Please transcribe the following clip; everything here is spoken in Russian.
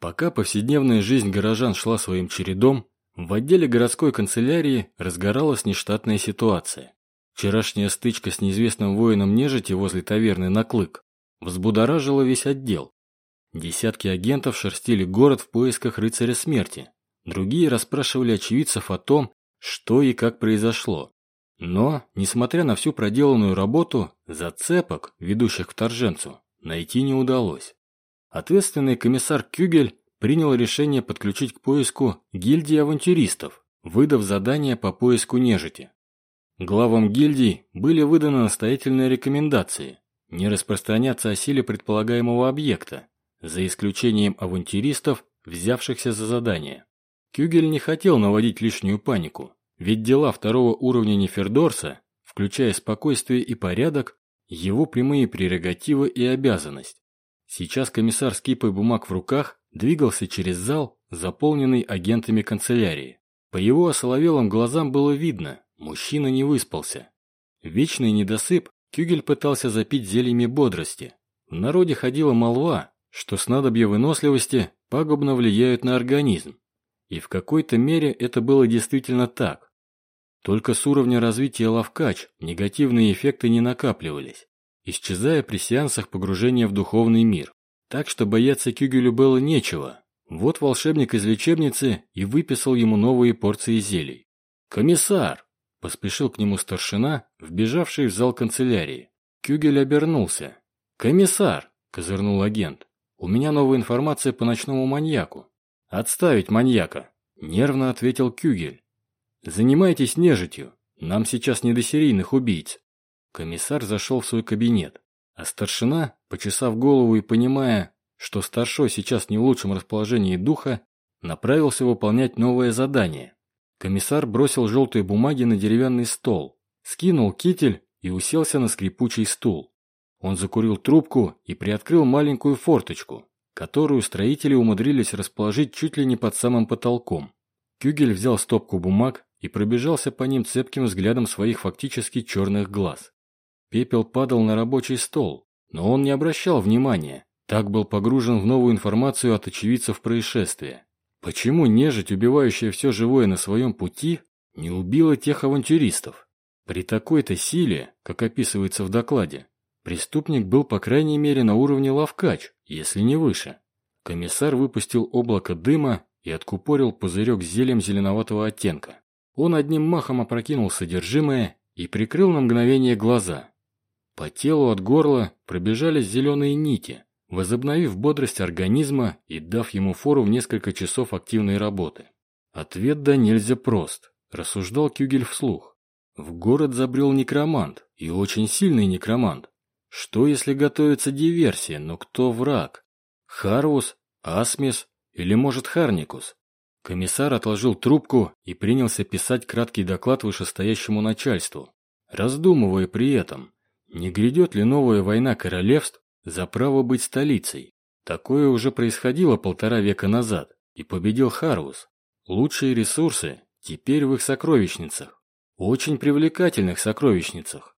Пока повседневная жизнь горожан шла своим чередом, в отделе городской канцелярии разгоралась нештатная ситуация. Вчерашняя стычка с неизвестным воином нежити возле таверны на клык взбудоражила весь отдел. Десятки агентов шерстили город в поисках рыцаря смерти. Другие расспрашивали очевидцев о том, что и как произошло. Но, несмотря на всю проделанную работу, зацепок, ведущих к вторженцу, найти не удалось. Ответственный комиссар Кюгель принял решение подключить к поиску гильдии авантюристов, выдав задание по поиску нежити. Главам гильдий были выданы настоятельные рекомендации не распространяться о силе предполагаемого объекта, за исключением авантюристов, взявшихся за задание. Кюгель не хотел наводить лишнюю панику, ведь дела второго уровня Нефердорса, включая спокойствие и порядок, его прямые прерогативы и обязанность. Сейчас комиссар с кипой бумаг в руках двигался через зал, заполненный агентами канцелярии. По его осоловелым глазам было видно, мужчина не выспался. Вечный недосып Кюгель пытался запить зельями бодрости. В народе ходила молва, что снадобья выносливости пагубно влияют на организм. И в какой-то мере это было действительно так. Только с уровня развития лавкач негативные эффекты не накапливались, исчезая при сеансах погружения в духовный мир. Так что бояться Кюгелю было нечего. Вот волшебник из лечебницы и выписал ему новые порции зелий. «Комиссар!» – поспешил к нему старшина, вбежавший в зал канцелярии. Кюгель обернулся. «Комиссар!» – козырнул агент. «У меня новая информация по ночному маньяку». «Отставить маньяка!» – нервно ответил Кюгель. «Занимайтесь нежитью. Нам сейчас не до серийных убийц». Комиссар зашел в свой кабинет. А старшина, почесав голову и понимая, что старшой сейчас не в лучшем расположении духа, направился выполнять новое задание. Комиссар бросил желтые бумаги на деревянный стол, скинул китель и уселся на скрипучий стул. Он закурил трубку и приоткрыл маленькую форточку, которую строители умудрились расположить чуть ли не под самым потолком. Кюгель взял стопку бумаг и пробежался по ним цепким взглядом своих фактически черных глаз. Пепел падал на рабочий стол, но он не обращал внимания, так был погружен в новую информацию от очевидцев происшествия. Почему нежить, убивающая все живое на своем пути, не убила тех авантюристов? При такой-то силе, как описывается в докладе, преступник был по крайней мере на уровне лавкач, если не выше. Комиссар выпустил облако дыма и откупорил пузырек с зельем зеленоватого оттенка. Он одним махом опрокинул содержимое и прикрыл на мгновение глаза. По телу от горла пробежали зеленые нити, возобновив бодрость организма и дав ему фору в несколько часов активной работы. Ответ да нельзя прост, рассуждал Кюгель вслух. В город забрел некромант, и очень сильный некромант. Что если готовится диверсия, но кто враг? Харвус, Асмис или, может, Харникус? Комиссар отложил трубку и принялся писать краткий доклад вышестоящему начальству, раздумывая при этом, не грядет ли новая война королевств за право быть столицей? Такое уже происходило полтора века назад, и победил Харвус. Лучшие ресурсы теперь в их сокровищницах. Очень привлекательных сокровищницах.